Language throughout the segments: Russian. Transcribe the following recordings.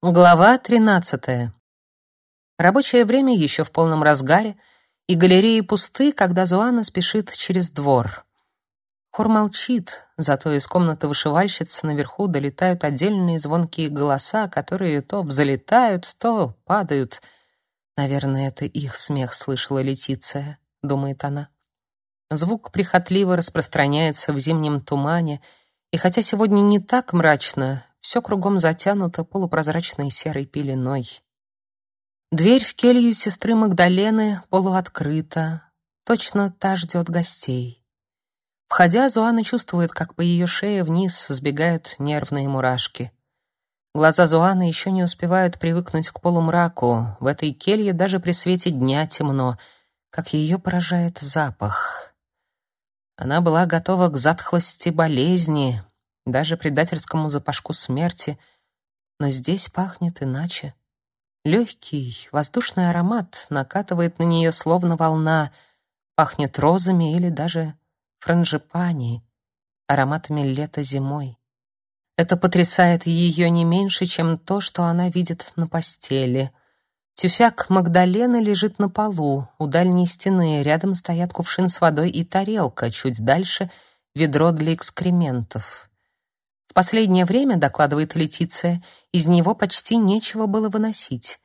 Глава 13. Рабочее время еще в полном разгаре, и галереи пусты, когда Зуана спешит через двор. Хор молчит, зато из комнаты вышивальщиц наверху долетают отдельные звонкие голоса, которые то взлетают, то падают. Наверное, это их смех слышала Летиция, думает она. Звук прихотливо распространяется в зимнем тумане, и хотя сегодня не так мрачно, все кругом затянуто полупрозрачной серой пеленой. Дверь в келью сестры Магдалены полуоткрыта, точно та ждет гостей. Входя, Зуана чувствует, как по ее шее вниз сбегают нервные мурашки. Глаза Зуаны еще не успевают привыкнуть к полумраку. В этой келье даже при свете дня темно, как ее поражает запах. Она была готова к затхлости болезни, даже предательскому запашку смерти, но здесь пахнет иначе. Легкий, воздушный аромат накатывает на нее словно волна, пахнет розами или даже франжипани, ароматами лета зимой. Это потрясает ее не меньше, чем то, что она видит на постели. Тюфяк Магдалены лежит на полу, у дальней стены, рядом стоят кувшин с водой и тарелка, чуть дальше — ведро для экскрементов. Последнее время, докладывает Летиция, из него почти нечего было выносить.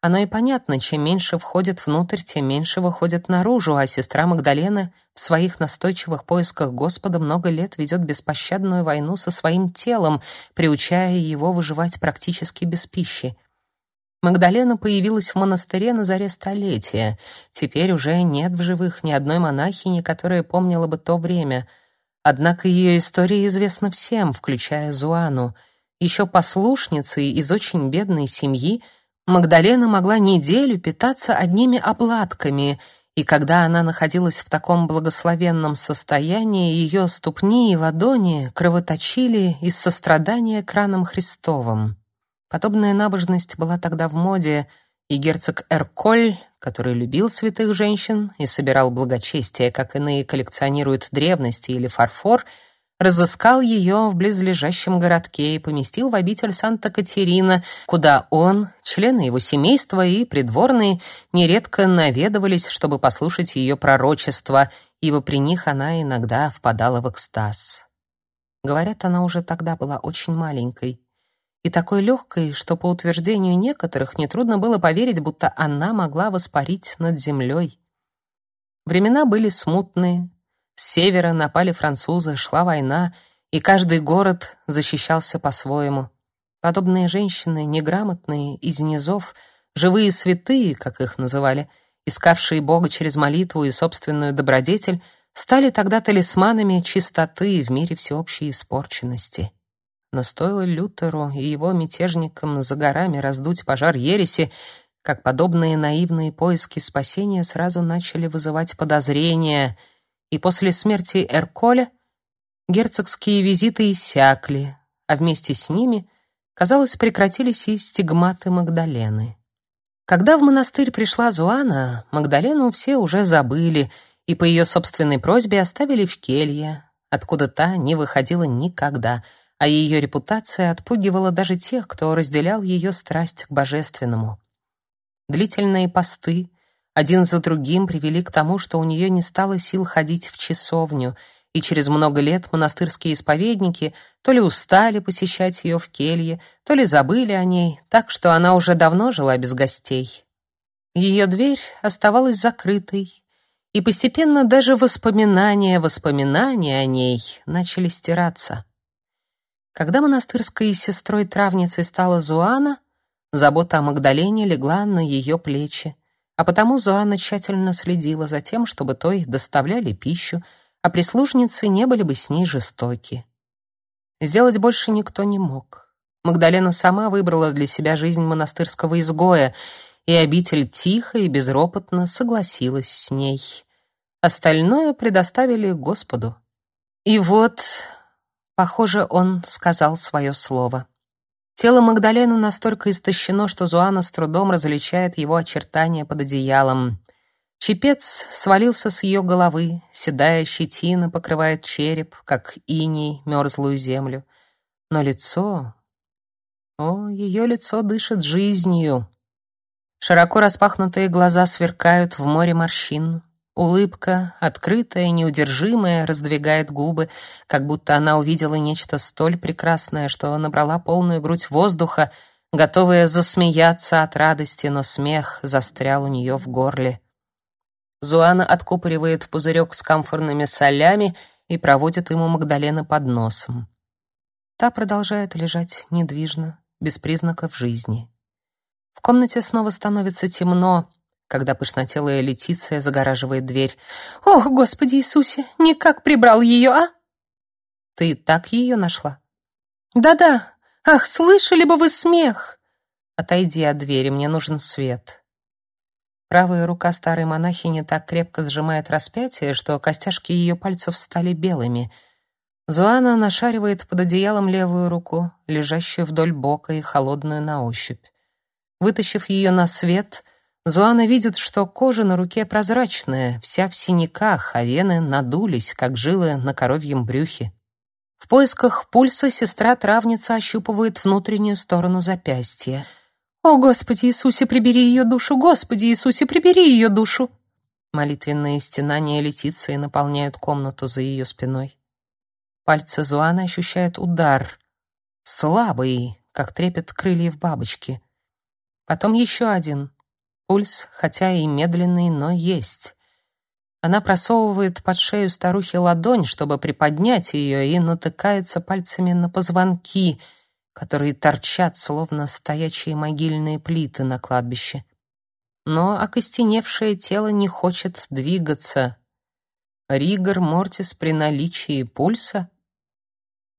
Оно и понятно, чем меньше входит внутрь, тем меньше выходит наружу, а сестра Магдалена в своих настойчивых поисках Господа много лет ведет беспощадную войну со своим телом, приучая его выживать практически без пищи. Магдалена появилась в монастыре на заре столетия. Теперь уже нет в живых ни одной монахини, которая помнила бы то время — Однако ее история известна всем, включая Зуану. Еще послушницей из очень бедной семьи Магдалена могла неделю питаться одними обладками, и когда она находилась в таком благословенном состоянии, ее ступни и ладони кровоточили из сострадания к ранам Христовым. Подобная набожность была тогда в моде, и герцог Эрколь который любил святых женщин и собирал благочестие, как иные коллекционируют древности или фарфор, разыскал ее в близлежащем городке и поместил в обитель Санта-Катерина, куда он, члены его семейства и придворные нередко наведывались, чтобы послушать ее пророчества, ибо при них она иногда впадала в экстаз. Говорят, она уже тогда была очень маленькой и такой легкой, что, по утверждению некоторых, нетрудно было поверить, будто она могла воспарить над землей. Времена были смутные. С севера напали французы, шла война, и каждый город защищался по-своему. Подобные женщины, неграмотные, из низов, живые святые, как их называли, искавшие Бога через молитву и собственную добродетель, стали тогда талисманами чистоты в мире всеобщей испорченности. Но стоило Лютеру и его мятежникам за горами раздуть пожар ереси, как подобные наивные поиски спасения сразу начали вызывать подозрения, и после смерти Эрколя герцогские визиты иссякли, а вместе с ними, казалось, прекратились и стигматы Магдалены. Когда в монастырь пришла Зуана, Магдалену все уже забыли и по ее собственной просьбе оставили в келье, откуда та не выходила никогда — а ее репутация отпугивала даже тех, кто разделял ее страсть к божественному. Длительные посты один за другим привели к тому, что у нее не стало сил ходить в часовню, и через много лет монастырские исповедники то ли устали посещать ее в келье, то ли забыли о ней, так что она уже давно жила без гостей. Ее дверь оставалась закрытой, и постепенно даже воспоминания, воспоминания о ней начали стираться. Когда монастырской сестрой-травницей стала Зуана, забота о Магдалене легла на ее плечи, а потому Зуана тщательно следила за тем, чтобы той доставляли пищу, а прислужницы не были бы с ней жестоки. Сделать больше никто не мог. Магдалена сама выбрала для себя жизнь монастырского изгоя, и обитель тихо и безропотно согласилась с ней. Остальное предоставили Господу. И вот Похоже, он сказал свое слово. Тело Магдалены настолько истощено, что Зуана с трудом различает его очертания под одеялом. Чепец свалился с ее головы, седая щетина покрывает череп, как иней мерзлую землю. Но лицо... О, ее лицо дышит жизнью. Широко распахнутые глаза сверкают в море морщин. Улыбка, открытая, неудержимая, раздвигает губы, как будто она увидела нечто столь прекрасное, что набрала полную грудь воздуха, готовая засмеяться от радости, но смех застрял у нее в горле. Зуана откупоривает пузырек с камфорными солями и проводит ему Магдалена под носом. Та продолжает лежать недвижно, без признаков жизни. В комнате снова становится темно, когда пышнотелая Летиция загораживает дверь. «Ох, Господи Иисусе, никак прибрал ее, а?» «Ты так ее нашла?» «Да-да. Ах, слышали бы вы смех!» «Отойди от двери, мне нужен свет». Правая рука старой монахини так крепко сжимает распятие, что костяшки ее пальцев стали белыми. Зуана нашаривает под одеялом левую руку, лежащую вдоль бока и холодную на ощупь. Вытащив ее на свет, Зуана видит, что кожа на руке прозрачная, вся в синяках, а вены надулись, как жилы на коровьем брюхе. В поисках пульса сестра-травница ощупывает внутреннюю сторону запястья. «О, Господи Иисусе, прибери ее душу! Господи Иисусе, прибери ее душу!» Молитвенные стенания Летиции наполняют комнату за ее спиной. Пальцы Зуаны ощущают удар, слабый, как трепет крыльев бабочки. Потом еще один — Пульс, хотя и медленный, но есть. Она просовывает под шею старухи ладонь, чтобы приподнять ее, и натыкается пальцами на позвонки, которые торчат, словно стоячие могильные плиты на кладбище. Но окостеневшее тело не хочет двигаться. Ригор Мортис при наличии пульса?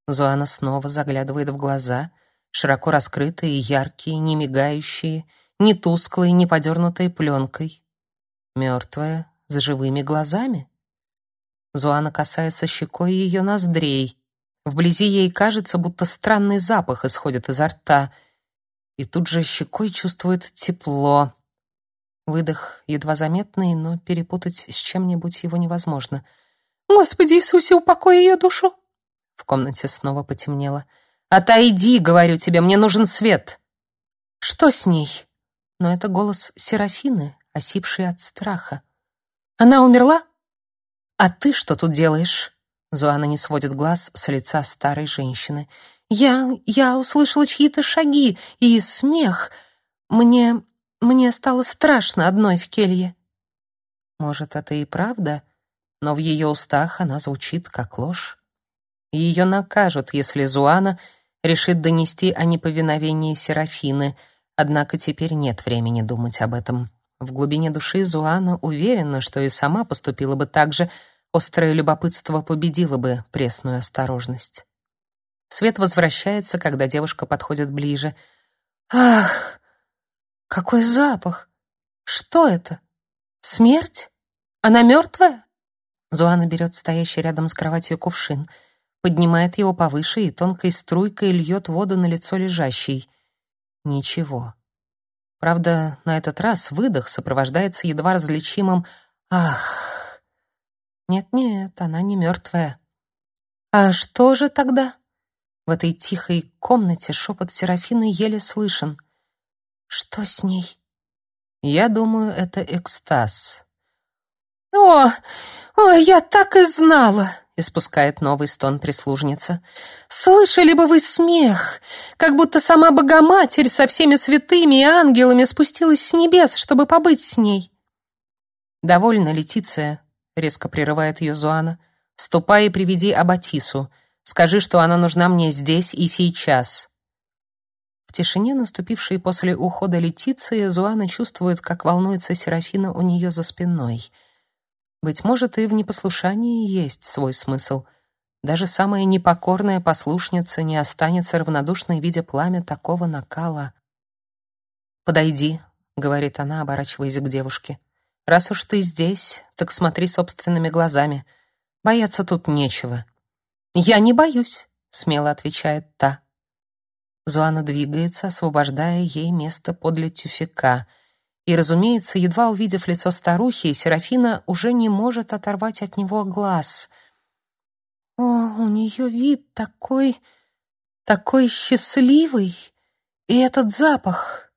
Зуана снова заглядывает в глаза, широко раскрытые, яркие, не мигающие — не тусклой, не подернутой пленкой. Мертвая, с живыми глазами. Зуана касается щекой ее ноздрей. Вблизи ей кажется, будто странный запах исходит изо рта. И тут же щекой чувствует тепло. Выдох едва заметный, но перепутать с чем-нибудь его невозможно. «Господи Иисусе, упокой ее душу!» В комнате снова потемнело. «Отойди, говорю тебе, мне нужен свет!» «Что с ней?» Но это голос Серафины, осипший от страха. «Она умерла? А ты что тут делаешь?» Зуана не сводит глаз с лица старой женщины. «Я... я услышала чьи-то шаги и смех. Мне... мне стало страшно одной в келье». Может, это и правда, но в ее устах она звучит как ложь. Ее накажут, если Зуана решит донести о неповиновении Серафины — Однако теперь нет времени думать об этом. В глубине души Зуана уверена, что и сама поступила бы так же, острое любопытство победило бы пресную осторожность. Свет возвращается, когда девушка подходит ближе. Ах, какой запах! Что это? Смерть? Она мертвая? Зуана берет стоящий рядом с кроватью кувшин, поднимает его повыше и тонкой струйкой льет воду на лицо лежащей. Ничего. Правда, на этот раз выдох сопровождается едва различимым «Ах!». Нет-нет, она не мертвая. А что же тогда? В этой тихой комнате шепот Серафины еле слышен. Что с ней? Я думаю, это экстаз. О, о, я так и знала испускает новый стон прислужница. Слышали бы вы смех, как будто сама Богоматерь со всеми святыми и ангелами спустилась с небес, чтобы побыть с ней. Довольно, Летиция, резко прерывает ее Зуана. Ступай и приведи Абатису. Скажи, что она нужна мне здесь и сейчас. В тишине, наступившей после ухода Летиции, Зуана чувствует, как волнуется Серафина у нее за спиной — быть может, и в непослушании есть свой смысл. Даже самая непокорная послушница не останется равнодушной, видя пламя такого накала. «Подойди», — говорит она, оборачиваясь к девушке. «Раз уж ты здесь, так смотри собственными глазами. Бояться тут нечего». «Я не боюсь», — смело отвечает та. Зуана двигается, освобождая ей место подле тюфяка — и, разумеется, едва увидев лицо старухи, Серафина уже не может оторвать от него глаз. О, у нее вид такой, такой счастливый, И этот запах.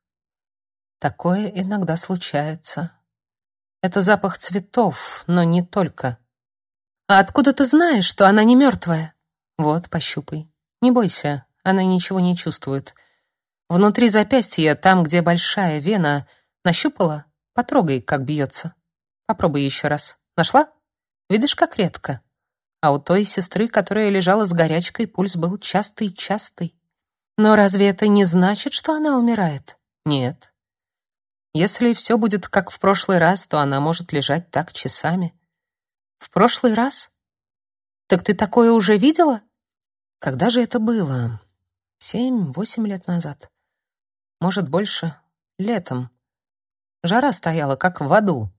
Такое иногда случается. Это запах цветов, но не только. А откуда ты знаешь, что она не мертвая? Вот, пощупай. Не бойся, она ничего не чувствует. Внутри запястья, там, где большая вена, нащупала? Потрогай, как бьется. Попробуй еще раз. Нашла? Видишь, как редко. А у той сестры, которая лежала с горячкой, пульс был частый-частый. Но разве это не значит, что она умирает? Нет. Если все будет как в прошлый раз, то она может лежать так часами. В прошлый раз? Так ты такое уже видела? Когда же это было? Семь-восемь лет назад. Может, больше. Летом. Жара стояла, как в аду.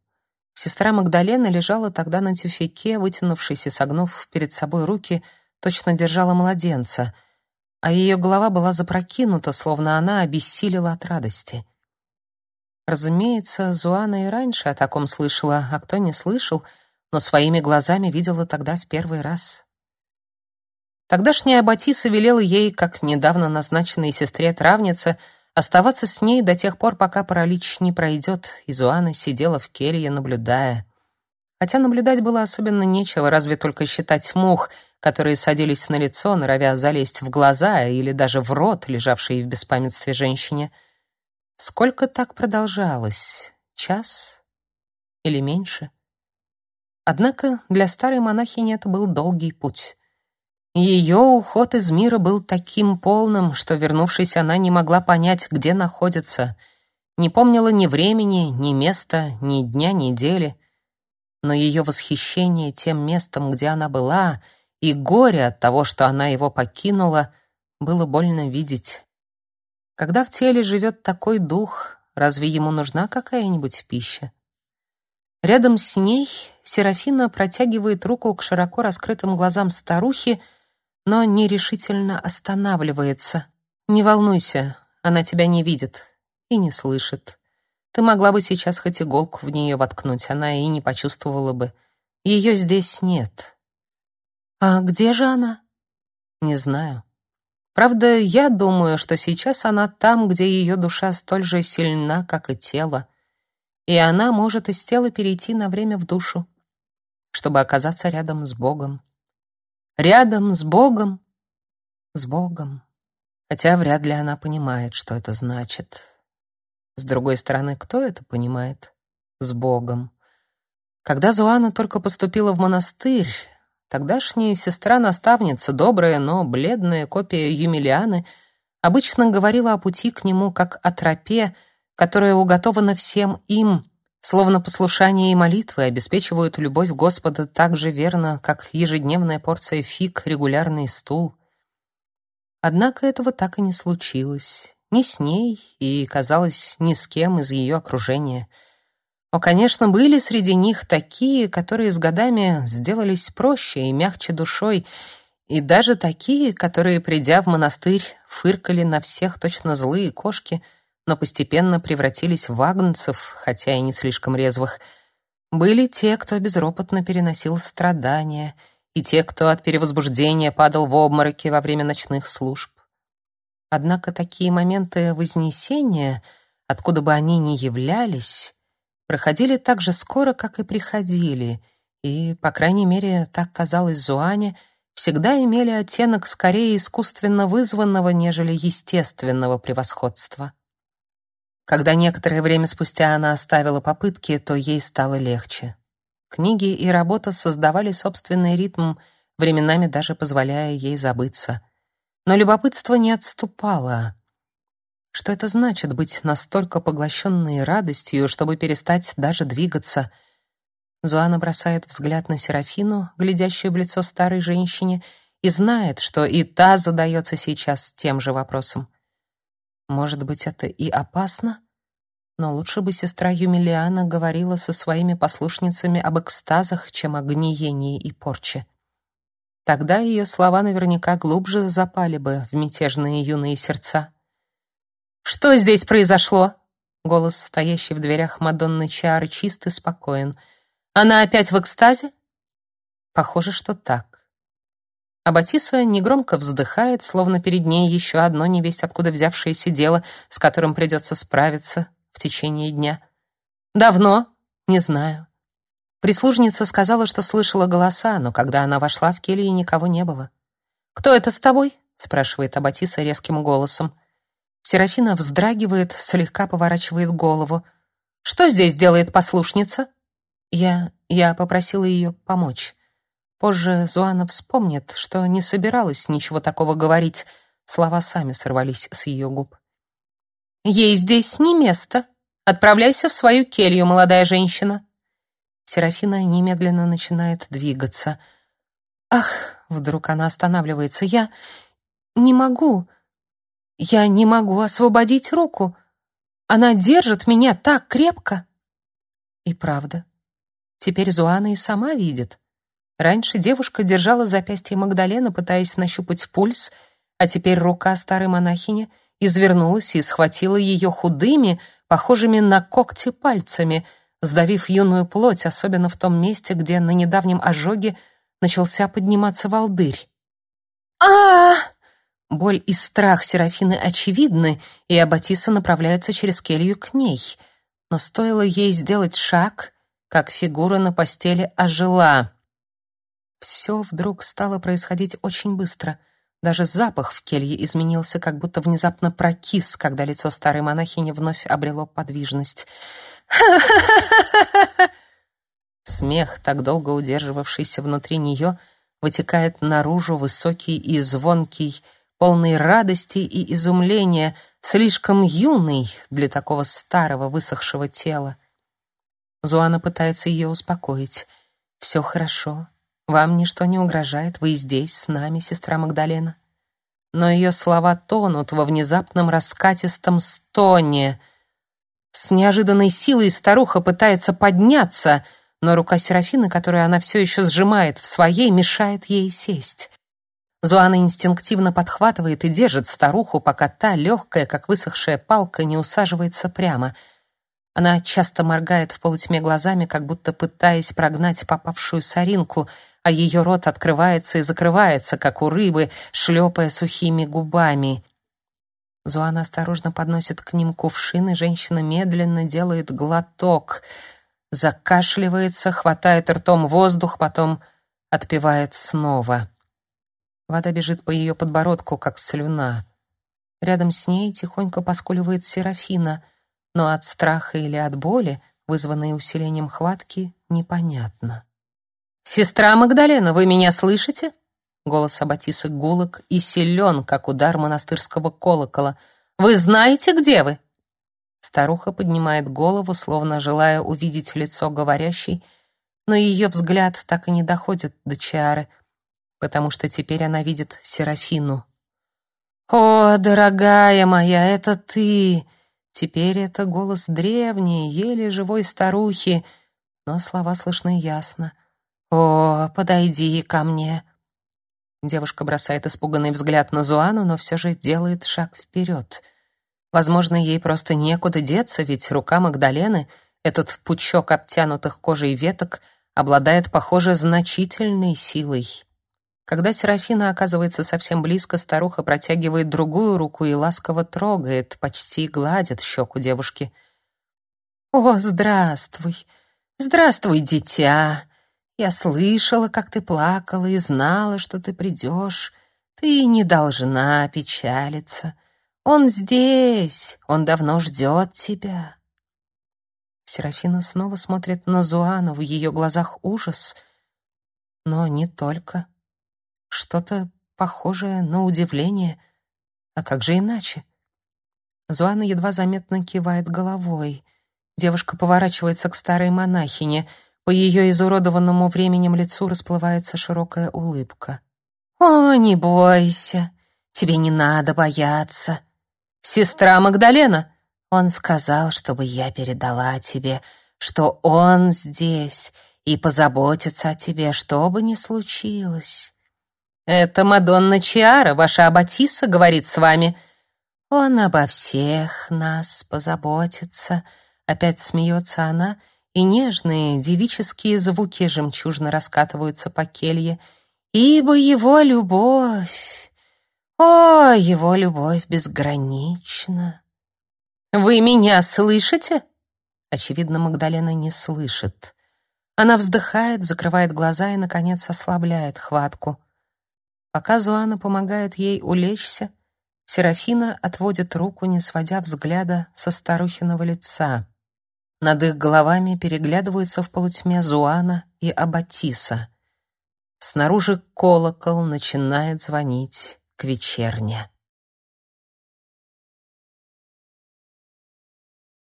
Сестра Магдалена лежала тогда на тюфяке, вытянувшись и согнув перед собой руки, точно держала младенца, а ее голова была запрокинута, словно она обессилила от радости. Разумеется, Зуана и раньше о таком слышала, а кто не слышал, но своими глазами видела тогда в первый раз. Тогдашняя Батиса велела ей, как недавно назначенной сестре-травнице, оставаться с ней до тех пор, пока паралич не пройдет, и Зуана сидела в келье, наблюдая. Хотя наблюдать было особенно нечего, разве только считать мух, которые садились на лицо, норовя залезть в глаза или даже в рот, лежавшей в беспамятстве женщине — Сколько так продолжалось? Час или меньше? Однако для старой монахини это был долгий путь. Ее уход из мира был таким полным, что, вернувшись, она не могла понять, где находится, не помнила ни времени, ни места, ни дня, недели. Но ее восхищение тем местом, где она была, и горе от того, что она его покинула, было больно видеть. Когда в теле живет такой дух, разве ему нужна какая-нибудь пища? Рядом с ней Серафина протягивает руку к широко раскрытым глазам старухи, но нерешительно останавливается. «Не волнуйся, она тебя не видит и не слышит. Ты могла бы сейчас хоть иголку в нее воткнуть, она и не почувствовала бы. Ее здесь нет». «А где же она?» «Не знаю». Правда, я думаю, что сейчас она там, где ее душа столь же сильна, как и тело, и она может из тела перейти на время в душу, чтобы оказаться рядом с Богом. Рядом с Богом? С Богом. Хотя вряд ли она понимает, что это значит. С другой стороны, кто это понимает? С Богом. Когда Зуана только поступила в монастырь, Тогдашняя сестра-наставница, добрая, но бледная копия Юмилианы, обычно говорила о пути к нему как о тропе, которая уготована всем им, словно послушание и молитвы обеспечивают любовь Господа так же верно, как ежедневная порция фиг, регулярный стул. Однако этого так и не случилось. Ни с ней и, казалось, ни с кем из ее окружения — но, конечно, были среди них такие, которые с годами сделались проще и мягче душой, и даже такие, которые, придя в монастырь, фыркали на всех точно злые кошки, но постепенно превратились в агнцев, хотя и не слишком резвых. Были те, кто безропотно переносил страдания, и те, кто от перевозбуждения падал в обмороки во время ночных служб. Однако такие моменты вознесения, откуда бы они ни являлись, проходили так же скоро, как и приходили, и, по крайней мере, так казалось Зуане, всегда имели оттенок скорее искусственно вызванного, нежели естественного превосходства. Когда некоторое время спустя она оставила попытки, то ей стало легче. Книги и работа создавали собственный ритм, временами даже позволяя ей забыться. Но любопытство не отступало. Что это значит быть настолько поглощенной радостью, чтобы перестать даже двигаться? Зуана бросает взгляд на Серафину, глядящую в лицо старой женщине, и знает, что и та задается сейчас тем же вопросом. Может быть, это и опасно? Но лучше бы сестра Юмилиана говорила со своими послушницами об экстазах, чем о гниении и порче. Тогда ее слова наверняка глубже запали бы в мятежные юные сердца. Что здесь произошло? Голос, стоящий в дверях Мадонны Чары, чист и спокоен. Она опять в экстазе? Похоже, что так. А Батиса негромко вздыхает, словно перед ней еще одно невесть откуда взявшееся дело, с которым придется справиться в течение дня. Давно? Не знаю. Прислужница сказала, что слышала голоса, но когда она вошла в келью, никого не было. «Кто это с тобой?» — спрашивает Аббатиса резким голосом. Серафина вздрагивает, слегка поворачивает голову. «Что здесь делает послушница?» «Я... я попросила ее помочь». Позже Зуана вспомнит, что не собиралась ничего такого говорить. Слова сами сорвались с ее губ. «Ей здесь не место. Отправляйся в свою келью, молодая женщина». Серафина немедленно начинает двигаться. «Ах!» — вдруг она останавливается. «Я не могу. Я не могу освободить руку. Она держит меня так крепко». И правда. Теперь Зуана и сама видит. Раньше девушка держала запястье Магдалены, пытаясь нащупать пульс, а теперь рука старой монахини извернулась и схватила ее худыми, похожими на когти пальцами — сдавив юную плоть, особенно в том месте, где на недавнем ожоге начался подниматься волдырь. а Боль и страх Серафины очевидны, и Аббатиса направляется через келью к ней. Но стоило ей сделать шаг, как фигура на постели ожила. Все вдруг стало происходить очень быстро. Даже запах в келье изменился, как будто внезапно прокис, когда лицо старой монахини вновь обрело подвижность. Смех, так долго удерживавшийся внутри нее, вытекает наружу высокий и звонкий, полный радости и изумления, слишком юный для такого старого высохшего тела. Зуана пытается ее успокоить. «Все хорошо. Вам ничто не угрожает. Вы здесь, с нами, сестра Магдалена». Но ее слова тонут во внезапном раскатистом стоне — с неожиданной силой старуха пытается подняться, но рука Серафины, которую она все еще сжимает в своей, мешает ей сесть. Зуана инстинктивно подхватывает и держит старуху, пока та, легкая, как высохшая палка, не усаживается прямо. Она часто моргает в полутьме глазами, как будто пытаясь прогнать попавшую соринку, а ее рот открывается и закрывается, как у рыбы, шлепая сухими губами. Зуана осторожно подносит к ним кувшин, и женщина медленно делает глоток, закашливается, хватает ртом воздух, потом отпивает снова. Вода бежит по ее подбородку, как слюна. Рядом с ней тихонько поскуливает Серафина, но от страха или от боли, вызванной усилением хватки, непонятно. «Сестра Магдалена, вы меня слышите?» Голос Аббатисы гулок и силен, как удар монастырского колокола. «Вы знаете, где вы?» Старуха поднимает голову, словно желая увидеть лицо говорящей, но ее взгляд так и не доходит до Чары, потому что теперь она видит Серафину. «О, дорогая моя, это ты!» Теперь это голос древней, еле живой старухи, но слова слышны ясно. «О, подойди ко мне!» Девушка бросает испуганный взгляд на Зуану, но все же делает шаг вперед. Возможно, ей просто некуда деться, ведь рука Магдалены, этот пучок обтянутых кожей веток, обладает, похоже, значительной силой. Когда Серафина оказывается совсем близко, старуха протягивает другую руку и ласково трогает, почти гладит щеку девушки. «О, здравствуй! Здравствуй, дитя!» Я слышала, как ты плакала и знала, что ты придешь. Ты не должна печалиться. Он здесь, он давно ждет тебя. Серафина снова смотрит на Зуану, в ее глазах ужас, но не только. Что-то похожее на удивление. А как же иначе? Зуана едва заметно кивает головой. Девушка поворачивается к старой монахине — по ее изуродованному временем лицу расплывается широкая улыбка. «О, не бойся, тебе не надо бояться. Сестра Магдалена!» Он сказал, чтобы я передала тебе, что он здесь и позаботится о тебе, что бы ни случилось. «Это Мадонна Чиара, ваша Аббатиса, говорит с вами». «Он обо всех нас позаботится», — опять смеется она, — и нежные девические звуки жемчужно раскатываются по келье, ибо его любовь, о, его любовь безгранична. Вы меня слышите? Очевидно, Магдалена не слышит. Она вздыхает, закрывает глаза и наконец ослабляет хватку. Пока Зуана помогает ей улечься, Серафина отводит руку, не сводя взгляда со старухиного лица. Над их головами переглядываются в полутьме Зуана и Абатиса. Снаружи колокол начинает звонить к вечерне.